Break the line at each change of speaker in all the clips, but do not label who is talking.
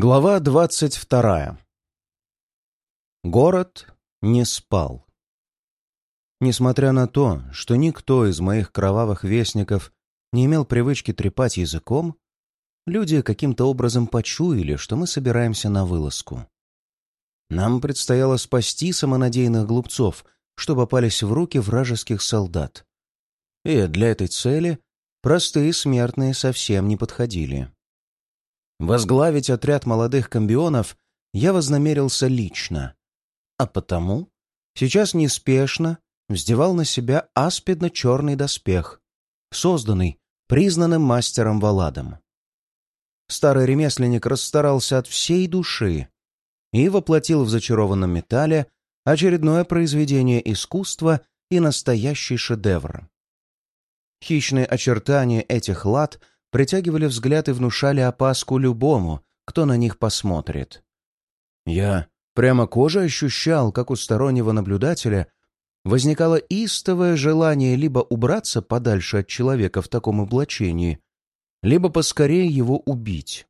Глава двадцать вторая. Город не спал. Несмотря на то, что никто из моих кровавых вестников не имел привычки трепать языком, люди каким-то образом почуяли, что мы собираемся на вылазку. Нам предстояло спасти самонадеянных глупцов, что попались в руки вражеских солдат. И для этой цели простые смертные совсем не подходили. Возглавить отряд молодых комбионов я вознамерился лично, а потому сейчас неспешно вздевал на себя аспидно-черный доспех, созданный признанным мастером Валадом. Старый ремесленник расстарался от всей души и воплотил в зачарованном металле очередное произведение искусства и настоящий шедевр. Хищные очертания этих лад — притягивали взгляд и внушали опаску любому, кто на них посмотрит. Я прямо кожей ощущал, как у стороннего наблюдателя возникало истовое желание либо убраться подальше от человека в таком облачении, либо поскорее его убить.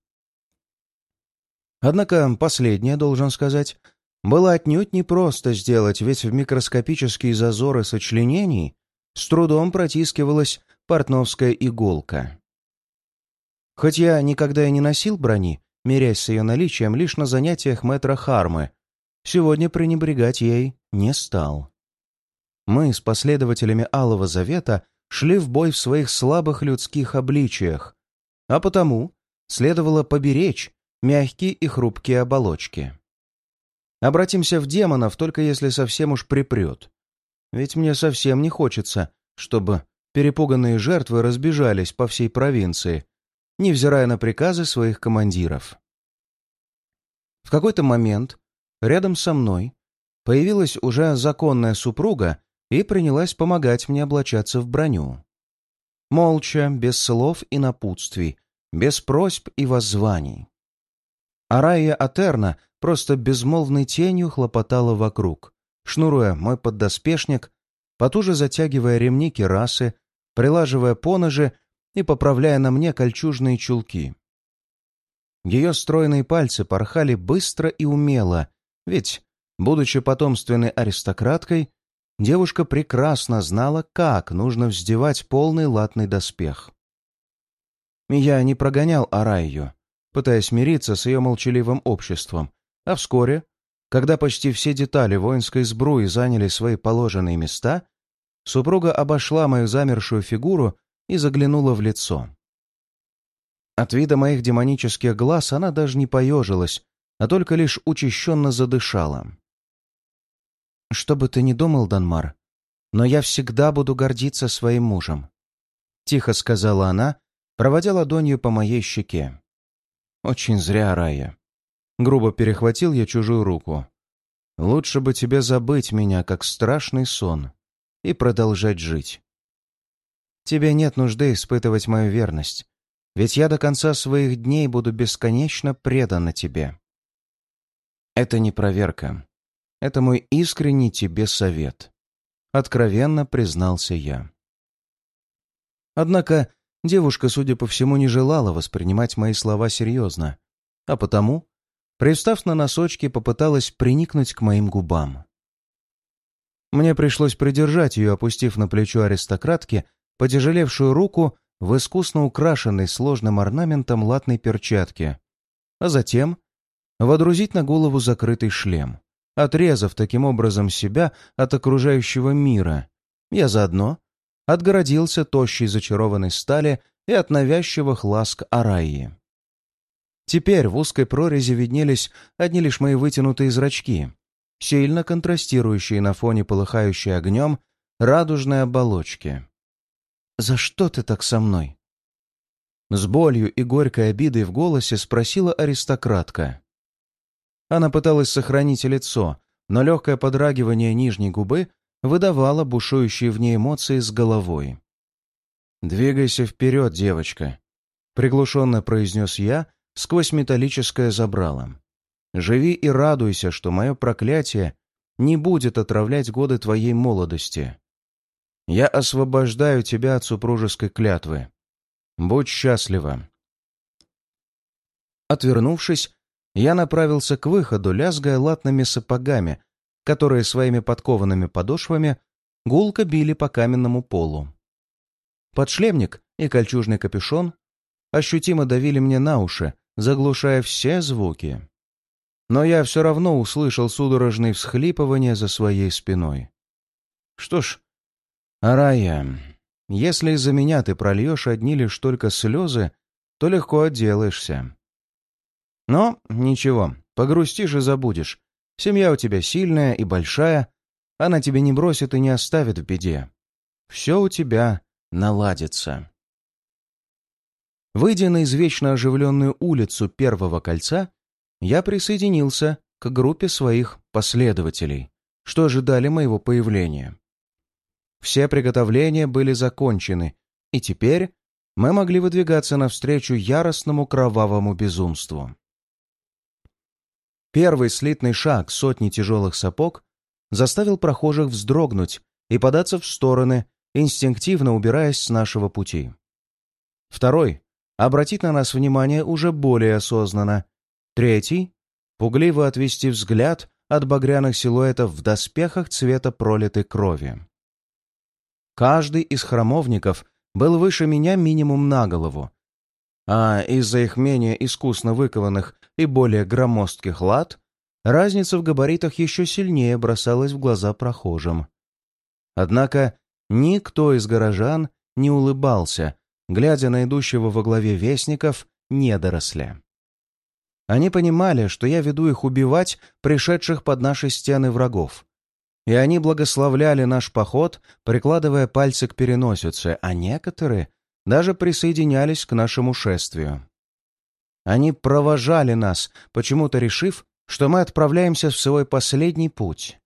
Однако последнее, должен сказать, было отнюдь не просто сделать, ведь в микроскопические зазоры сочленений с трудом протискивалась портновская иголка. Хоть я никогда и не носил брони, мерясь с ее наличием лишь на занятиях мэтра Хармы, сегодня пренебрегать ей не стал. Мы с последователями Алого Завета шли в бой в своих слабых людских обличиях, а потому следовало поберечь мягкие и хрупкие оболочки. Обратимся в демонов, только если совсем уж припрет. Ведь мне совсем не хочется, чтобы перепуганные жертвы разбежались по всей провинции, невзирая на приказы своих командиров. В какой-то момент рядом со мной появилась уже законная супруга и принялась помогать мне облачаться в броню. Молча, без слов и напутствий, без просьб и воззваний. Арая Атерна просто безмолвной тенью хлопотала вокруг, шнуруя мой поддоспешник, потуже затягивая ремни керасы, прилаживая поножи и поправляя на мне кольчужные чулки. Ее стройные пальцы порхали быстро и умело, ведь, будучи потомственной аристократкой, девушка прекрасно знала, как нужно вздевать полный латный доспех. Я не прогонял Арайю, пытаясь мириться с ее молчаливым обществом, а вскоре, когда почти все детали воинской сбруи заняли свои положенные места, супруга обошла мою замершую фигуру и заглянула в лицо. От вида моих демонических глаз она даже не поежилась, а только лишь учащенно задышала. «Что бы ты ни думал, Данмар, но я всегда буду гордиться своим мужем», — тихо сказала она, проводя ладонью по моей щеке. «Очень зря, Рая». Грубо перехватил я чужую руку. «Лучше бы тебе забыть меня, как страшный сон, и продолжать жить. Тебе нет нужды испытывать мою верность, ведь я до конца своих дней буду бесконечно предана тебе. Это не проверка. Это мой искренний тебе совет. Откровенно признался я. Однако девушка, судя по всему, не желала воспринимать мои слова серьезно, а потому, привстав на носочки, попыталась приникнуть к моим губам. Мне пришлось придержать ее, опустив на плечо аристократки потяжелевшую руку в искусно украшенной сложным орнаментом латной перчатке, а затем водрузить на голову закрытый шлем, отрезав таким образом себя от окружающего мира. Я заодно отгородился тощей зачарованной стали и от навязчивых ласк Араи. Теперь в узкой прорези виднелись одни лишь мои вытянутые зрачки, сильно контрастирующие на фоне полыхающей огнем радужной оболочки. «За что ты так со мной?» С болью и горькой обидой в голосе спросила аристократка. Она пыталась сохранить лицо, но легкое подрагивание нижней губы выдавало бушующие в ней эмоции с головой. «Двигайся вперед, девочка», — приглушенно произнес я сквозь металлическое забрало. «Живи и радуйся, что мое проклятие не будет отравлять годы твоей молодости. Я освобождаю тебя от супружеской клятвы. Будь счастлива. Отвернувшись, я направился к выходу, лязгая латными сапогами, которые своими подкованными подошвами гулко били по каменному полу. Подшлемник и кольчужный капюшон ощутимо давили мне на уши, заглушая все звуки. Но я все равно услышал судорожные всхлипывания за своей спиной. Что ж, Арая, если из-за меня ты прольешь одни лишь только слезы, то легко отделаешься. Но ничего, погрустишь и забудешь. Семья у тебя сильная и большая, она тебя не бросит и не оставит в беде. Все у тебя наладится. Выйдя на извечно оживленную улицу Первого кольца, я присоединился к группе своих последователей, что ожидали моего появления. Все приготовления были закончены, и теперь мы могли выдвигаться навстречу яростному кровавому безумству. Первый слитный шаг сотни тяжелых сапог заставил прохожих вздрогнуть и податься в стороны, инстинктивно убираясь с нашего пути. Второй — обратить на нас внимание уже более осознанно. Третий — пугливо отвести взгляд от багряных силуэтов в доспехах цвета пролитой крови. Каждый из храмовников был выше меня минимум на голову, а из-за их менее искусно выкованных и более громоздких лад разница в габаритах еще сильнее бросалась в глаза прохожим. Однако никто из горожан не улыбался, глядя на идущего во главе вестников недоросля. Они понимали, что я веду их убивать пришедших под наши стены врагов, и они благословляли наш поход, прикладывая пальцы к переносице, а некоторые даже присоединялись к нашему шествию. Они провожали нас, почему-то решив, что мы отправляемся в свой последний путь.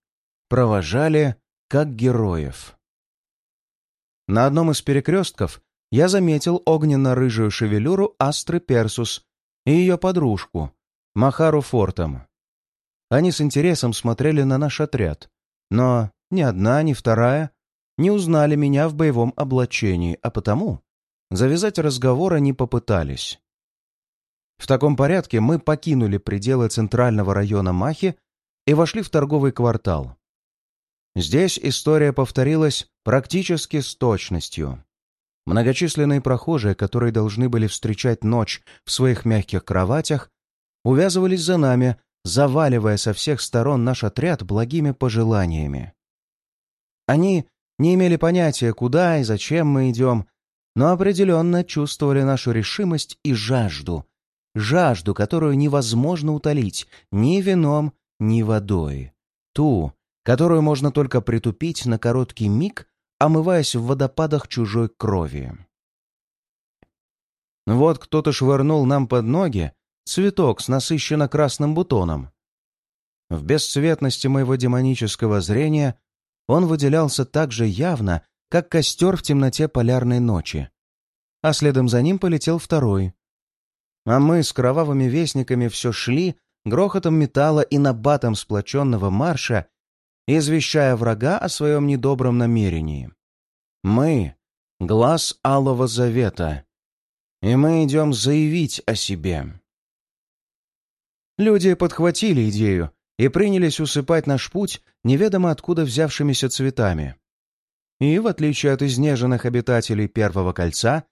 Провожали как героев. На одном из перекрестков я заметил огненно-рыжую шевелюру Астры Персус и ее подружку, Махару Фортом. Они с интересом смотрели на наш отряд, но ни одна, ни вторая не узнали меня в боевом облачении, а потому завязать разговор они попытались. В таком порядке мы покинули пределы центрального района Махи и вошли в торговый квартал. Здесь история повторилась практически с точностью. Многочисленные прохожие, которые должны были встречать ночь в своих мягких кроватях, увязывались за нами, заваливая со всех сторон наш отряд благими пожеланиями. Они не имели понятия, куда и зачем мы идем, но определенно чувствовали нашу решимость и жажду, жажду, которую невозможно утолить ни вином, ни водой, ту, которую можно только притупить на короткий миг, омываясь в водопадах чужой крови. Вот кто-то швырнул нам под ноги цветок с насыщенно красным бутоном. В бесцветности моего демонического зрения он выделялся так же явно, как костер в темноте полярной ночи. А следом за ним полетел второй. А мы с кровавыми вестниками все шли, грохотом металла и набатом сплоченного марша, извещая врага о своем недобром намерении. Мы — глаз Алого Завета, и мы идем заявить о себе. Люди подхватили идею и принялись усыпать наш путь неведомо откуда взявшимися цветами. И, в отличие от изнеженных обитателей Первого кольца,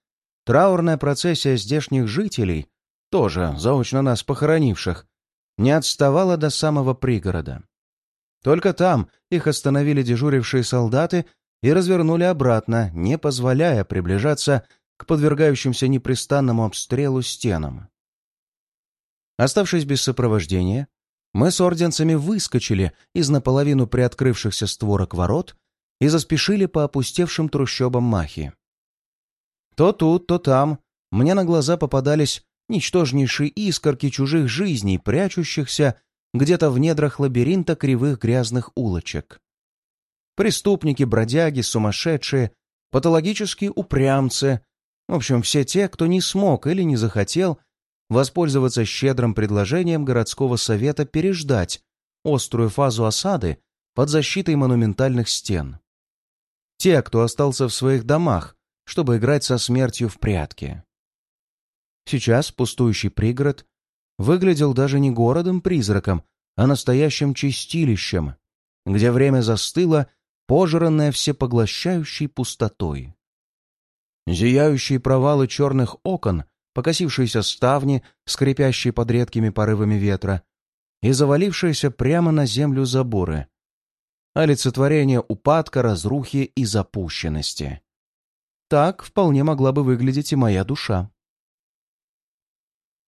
траурная процессия здешних жителей, тоже заочно нас похоронивших, не отставала до самого пригорода. Только там их остановили дежурившие солдаты и развернули обратно, не позволяя приближаться к подвергающимся непрестанному обстрелу стенам. Оставшись без сопровождения, мы с орденцами выскочили из наполовину приоткрывшихся створок ворот и заспешили по опустевшим трущобам Махи. То тут, то там мне на глаза попадались ничтожнейшие искорки чужих жизней, прячущихся где-то в недрах лабиринта кривых грязных улочек. Преступники, бродяги, сумасшедшие, патологические упрямцы, в общем, все те, кто не смог или не захотел воспользоваться щедрым предложением городского совета переждать острую фазу осады под защитой монументальных стен. Те, кто остался в своих домах, чтобы играть со смертью в прятки. Сейчас пустующий пригород выглядел даже не городом-призраком, а настоящим чистилищем, где время застыло, пожранное всепоглощающей пустотой. Зияющие провалы черных окон, покосившиеся ставни, скрипящие под редкими порывами ветра, и завалившиеся прямо на землю заборы. Олицетворение упадка, разрухи и запущенности. Так вполне могла бы выглядеть и моя душа.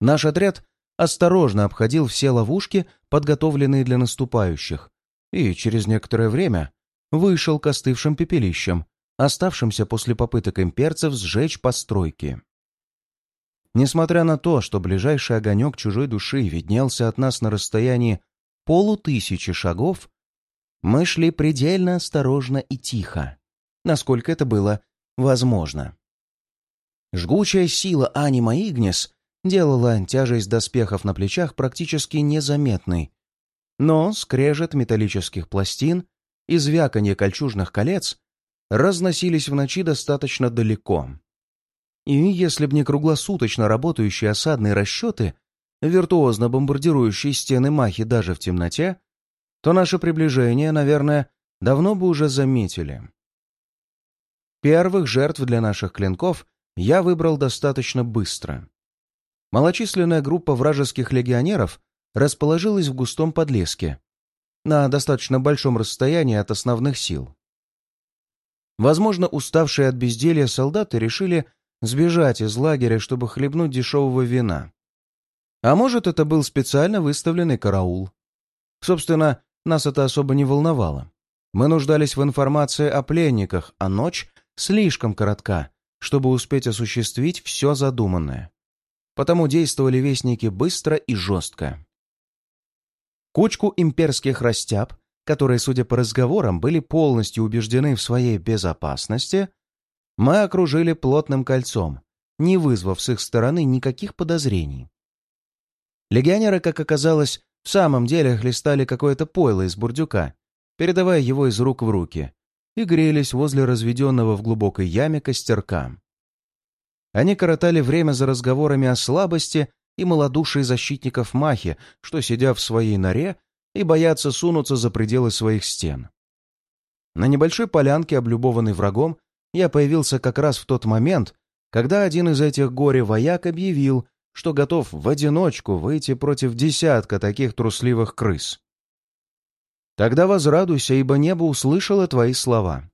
Наш отряд осторожно обходил все ловушки, подготовленные для наступающих, и через некоторое время вышел к остывшим пепелищам, оставшимся после попыток имперцев сжечь постройки. Несмотря на то, что ближайший огонек чужой души виднелся от нас на расстоянии полутысячи шагов, мы шли предельно осторожно и тихо, насколько это было возможно. Жгучая сила Анима Игнес делала тяжесть доспехов на плечах практически незаметной, но скрежет металлических пластин и звяканье кольчужных колец разносились в ночи достаточно далеко. И если б не круглосуточно работающие осадные расчеты, виртуозно бомбардирующие стены Махи даже в темноте, то наше приближение, наверное, давно бы уже заметили. Первых жертв для наших клинков я выбрал достаточно быстро. Малочисленная группа вражеских легионеров расположилась в густом подлеске, на достаточно большом расстоянии от основных сил. Возможно, уставшие от безделья солдаты решили сбежать из лагеря, чтобы хлебнуть дешевого вина. А может, это был специально выставленный караул. Собственно, нас это особо не волновало. Мы нуждались в информации о пленниках, а ночь слишком коротка, чтобы успеть осуществить все задуманное. Потому действовали вестники быстро и жестко. Кучку имперских растяб, которые, судя по разговорам, были полностью убеждены в своей безопасности, мы окружили плотным кольцом, не вызвав с их стороны никаких подозрений. Легионеры, как оказалось, в самом деле хлестали какое-то пойло из бурдюка, передавая его из рук в руки, и грелись возле разведенного в глубокой яме костерка. Они коротали время за разговорами о слабости и малодушии защитников Махи, что, сидя в своей норе, и боятся сунуться за пределы своих стен. На небольшой полянке, облюбованной врагом, я появился как раз в тот момент, когда один из этих горе-вояк объявил, что готов в одиночку выйти против десятка таких трусливых крыс. Тогда возрадуйся, ибо небо услышало твои слова.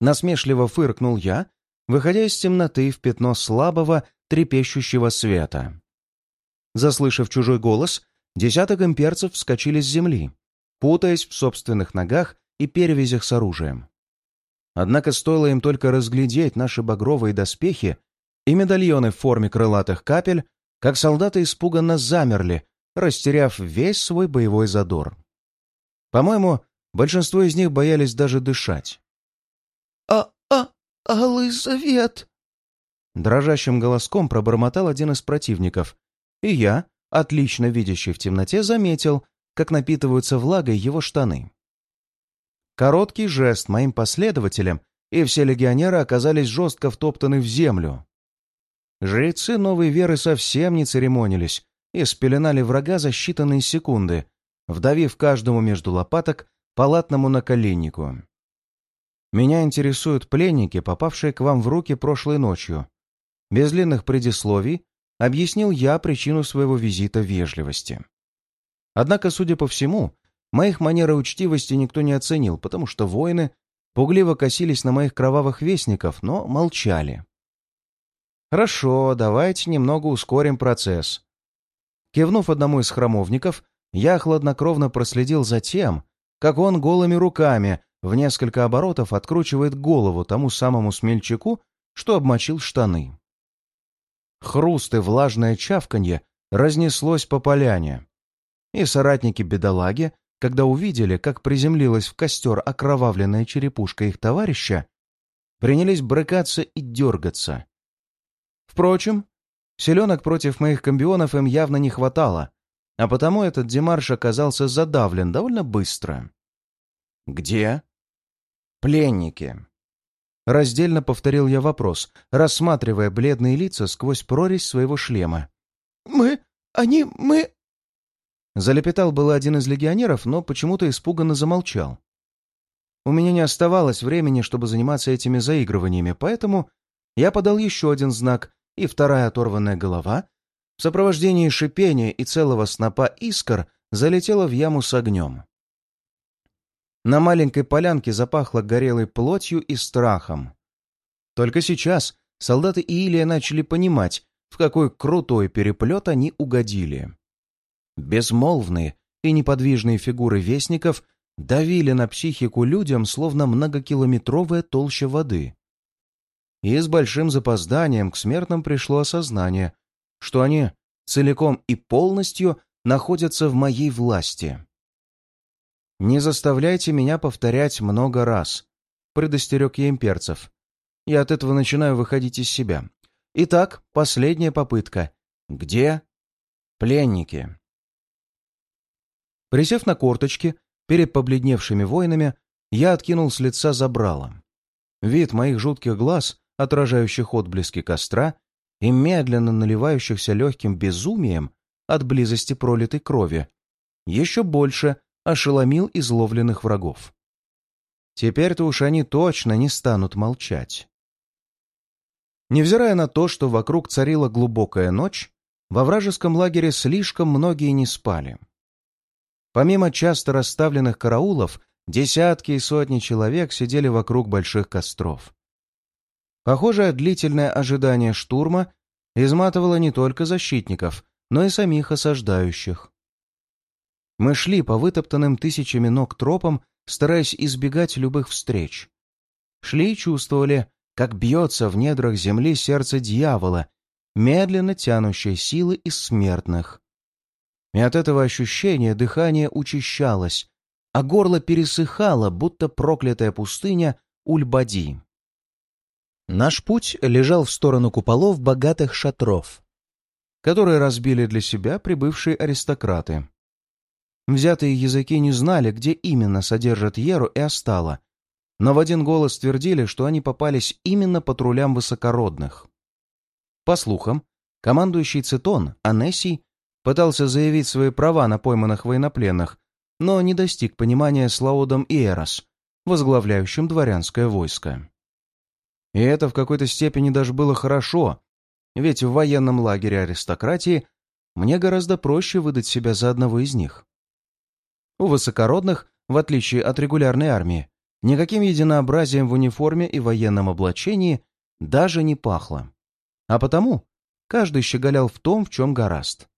Насмешливо фыркнул я, выходя из темноты в пятно слабого, трепещущего света. Заслышав чужой голос, десяток имперцев вскочили с земли, путаясь в собственных ногах и перевязях с оружием. Однако стоило им только разглядеть наши багровые доспехи и медальоны в форме крылатых капель, как солдаты испуганно замерли, растеряв весь свой боевой задор. По-моему, большинство из них боялись даже дышать.
«А-а, Алый Завет!»
Дрожащим голоском пробормотал один из противников, и я, отлично видящий в темноте, заметил, как напитываются влагой его штаны. Короткий жест моим последователям, и все легионеры оказались жестко втоптаны в землю. Жрецы новой веры совсем не церемонились и спеленали врага за считанные секунды, вдавив каждому между лопаток палатному наколеннику. Меня интересуют пленники, попавшие к вам в руки прошлой ночью. Без длинных предисловий объяснил я причину своего визита вежливости. Однако, судя по всему, моих манер и учтивости никто не оценил, потому что воины пугливо косились на моих кровавых вестников, но молчали. «Хорошо, давайте немного ускорим процесс». Кивнув одному из храмовников, я хладнокровно проследил за тем, как он голыми руками в несколько оборотов откручивает голову тому самому смельчаку, что обмочил штаны. Хруст и влажное чавканье разнеслось по поляне. И соратники бедолаги, когда увидели, как приземлилась в костер окровавленная черепушка их товарища, принялись брыкаться и дергаться. Впрочем, селенок против моих комбионов им явно не хватало, а потому этот демарш оказался задавлен довольно быстро. «Где?» «Пленники», Раздельно повторил я вопрос, рассматривая бледные лица сквозь прорезь своего шлема.
«Мы они... мы...»
Залепетал был один из легионеров, но почему-то испуганно замолчал. У меня не оставалось времени, чтобы заниматься этими заигрываниями, поэтому я подал еще один знак, и вторая оторванная голова в сопровождении шипения и целого снопа искр залетела в яму с огнем. На маленькой полянке запахло горелой плотью и страхом. Только сейчас солдаты Иилия начали понимать, в какой крутой переплет они угодили. Безмолвные и неподвижные фигуры вестников давили на психику людям, словно многокилометровая толща воды. И с большим запозданием к смертным пришло осознание, что они целиком и полностью находятся в моей власти. «Не заставляйте меня повторять много раз», — предостерег я имперцев. «Я от этого начинаю выходить из себя. Итак, последняя попытка. Где пленники?» Присев на корточки перед побледневшими воинами, я откинул с лица забрало. Вид моих жутких глаз, отражающих отблески костра и медленно наливающихся легким безумием от близости пролитой крови, еще больше ошеломил изловленных врагов. Теперь-то уж они точно не станут молчать. Невзирая на то, что вокруг царила глубокая ночь, во вражеском лагере слишком многие не спали. Помимо часто расставленных караулов, десятки и сотни человек сидели вокруг больших костров. Похоже, длительное ожидание штурма изматывало не только защитников, но и самих осаждающих. Мы шли по вытоптанным тысячами ног тропам, стараясь избегать любых встреч. Шли и чувствовали, как бьется в недрах земли сердце дьявола, медленно тянущее силы из смертных. И от этого ощущения дыхание учащалось, а горло пересыхало, будто проклятая пустыня Ульбади. Наш путь лежал в сторону куполов богатых шатров, которые разбили для себя прибывшие аристократы. Взятые языки не знали, где именно содержат Еру и Остала, но в один голос твердили, что они попались именно патрулям высокородных. По слухам, командующий Цитон, Анессий, пытался заявить свои права на пойманных военнопленных, но не достиг понимания с Лаудом Иерос, возглавляющим дворянское войско. И это в какой-то степени даже было хорошо, ведь в военном лагере аристократии мне гораздо проще выдать себя за одного из них. У высокородных, в отличие от регулярной армии, никаким единообразием в униформе и военном облачении даже не пахло. А потому каждый щеголял в том, в чем гораст.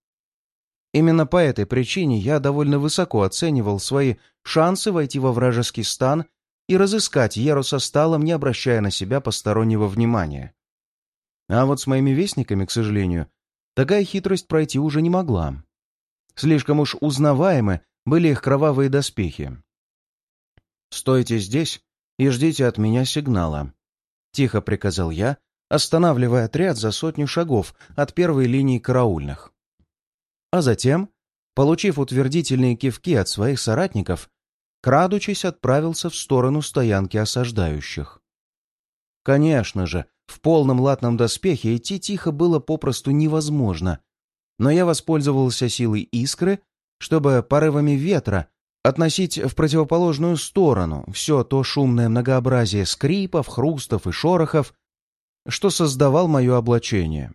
Именно по этой причине я довольно высоко оценивал свои шансы войти во вражеский стан и разыскать Еру со сталом, не обращая на себя постороннего внимания. А вот с моими вестниками, к сожалению, такая хитрость пройти уже не могла. Слишком уж узнаваемы были их кровавые доспехи. «Стойте здесь и ждите от меня сигнала», — тихо приказал я, останавливая отряд за сотню шагов от первой линии караульных. А затем, получив утвердительные кивки от своих соратников, крадучись, отправился в сторону стоянки осаждающих. Конечно же, в полном латном доспехе идти тихо было попросту невозможно, но я воспользовался силой искры, чтобы порывами ветра относить в противоположную сторону все то шумное многообразие скрипов, хрустов и шорохов, что создавал мое облачение.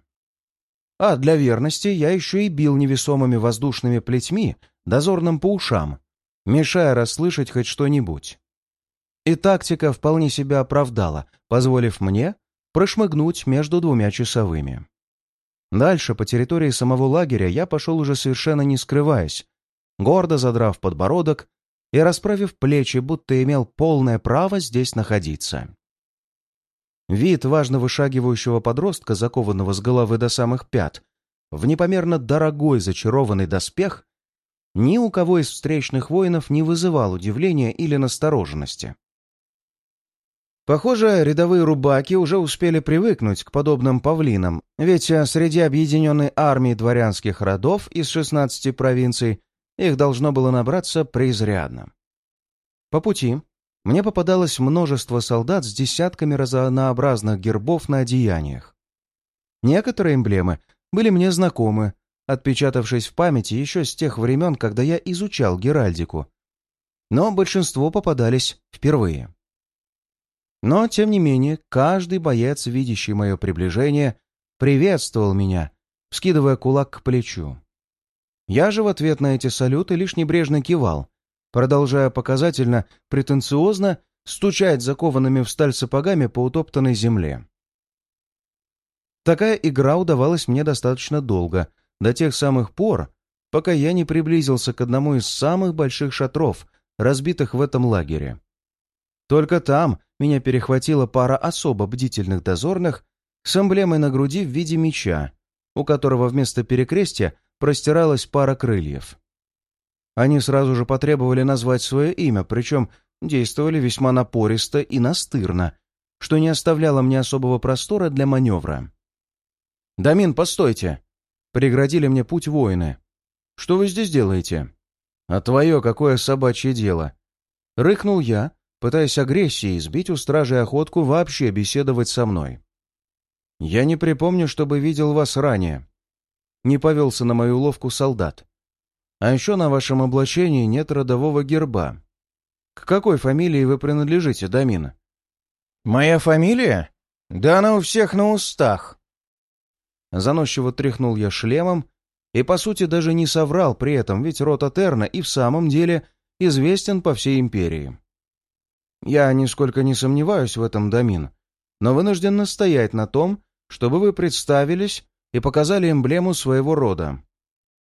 А для верности я еще и бил невесомыми воздушными плетьми, дозорным по ушам, мешая расслышать хоть что-нибудь. И тактика вполне себя оправдала, позволив мне прошмыгнуть между двумя часовыми. Дальше по территории самого лагеря я пошел уже совершенно не скрываясь, гордо задрав подбородок и расправив плечи, будто имел полное право здесь находиться. Вид важно вышагивающего подростка, закованного с головы до самых пят, в непомерно дорогой зачарованный доспех, ни у кого из встречных воинов не вызывал удивления или настороженности. Похоже, рядовые рубаки уже успели привыкнуть к подобным павлинам, ведь среди объединенной армии дворянских родов из 16 провинций их должно было набраться преизрядно. По пути мне попадалось множество солдат с десятками разнообразных гербов на одеяниях. Некоторые эмблемы были мне знакомы, отпечатавшись в памяти еще с тех времен, когда я изучал Геральдику. Но большинство попадались впервые. Но, тем не менее, каждый боец, видящий мое приближение, приветствовал меня, вскидывая кулак к плечу. Я же в ответ на эти салюты лишь небрежно кивал, продолжая показательно, претенциозно стучать закованными в сталь сапогами по утоптанной земле. Такая игра удавалась мне достаточно долго, до тех самых пор, пока я не приблизился к одному из самых больших шатров, разбитых в этом лагере. Только там меня перехватила пара особо бдительных дозорных с эмблемой на груди в виде меча, у которого вместо перекрестия простиралась пара крыльев. Они сразу же потребовали назвать свое имя, причем действовали весьма напористо и настырно, что не оставляло мне особого простора для маневра. «Дамин, постойте!» Преградили мне путь воины. «Что вы здесь делаете?» «А твое какое собачье дело?» Рыкнул я, пытаясь агрессией сбить у стражи охотку вообще беседовать со мной. «Я не припомню, чтобы видел вас ранее». Не повелся на мою ловку солдат. «А еще на вашем облачении нет родового герба. К какой фамилии вы принадлежите, Дамина?»
«Моя фамилия? Да она у всех на устах».
Заносчиво тряхнул я шлемом и, по сути, даже не соврал при этом, ведь род Атерна и в самом деле известен по всей империи. Я нисколько не сомневаюсь в этом, Дамин, но вынужден настоять на том, чтобы вы представились и показали эмблему своего рода.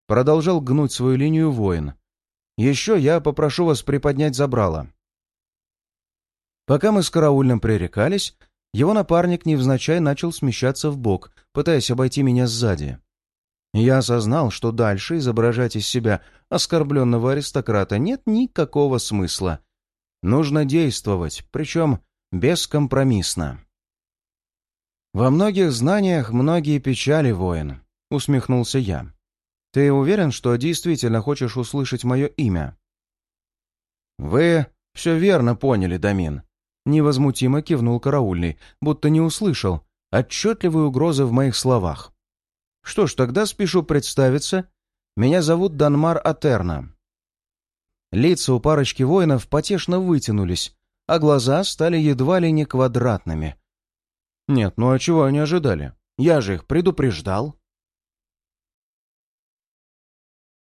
Продолжал гнуть свою линию воин. Еще я попрошу вас приподнять забрало. Пока мы с караульным пререкались, его напарник невзначай начал смещаться в бок, пытаясь обойти меня сзади. Я осознал, что дальше изображать из себя оскорбленного аристократа нет никакого смысла. Нужно действовать, причем бескомпромиссно. «Во многих знаниях многие печали, воин», — усмехнулся я. «Ты уверен, что действительно хочешь услышать мое имя?» «Вы все верно поняли, Дамин», — невозмутимо кивнул караульный, будто не услышал отчетливые угрозы в моих словах. «Что ж, тогда спешу представиться. Меня зовут Данмар Атерна». Лица у парочки воинов потешно вытянулись, а глаза стали едва ли не квадратными, нет, ну а чего они ожидали? Я же их предупреждал.